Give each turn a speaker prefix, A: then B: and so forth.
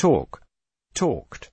A: talk, talked.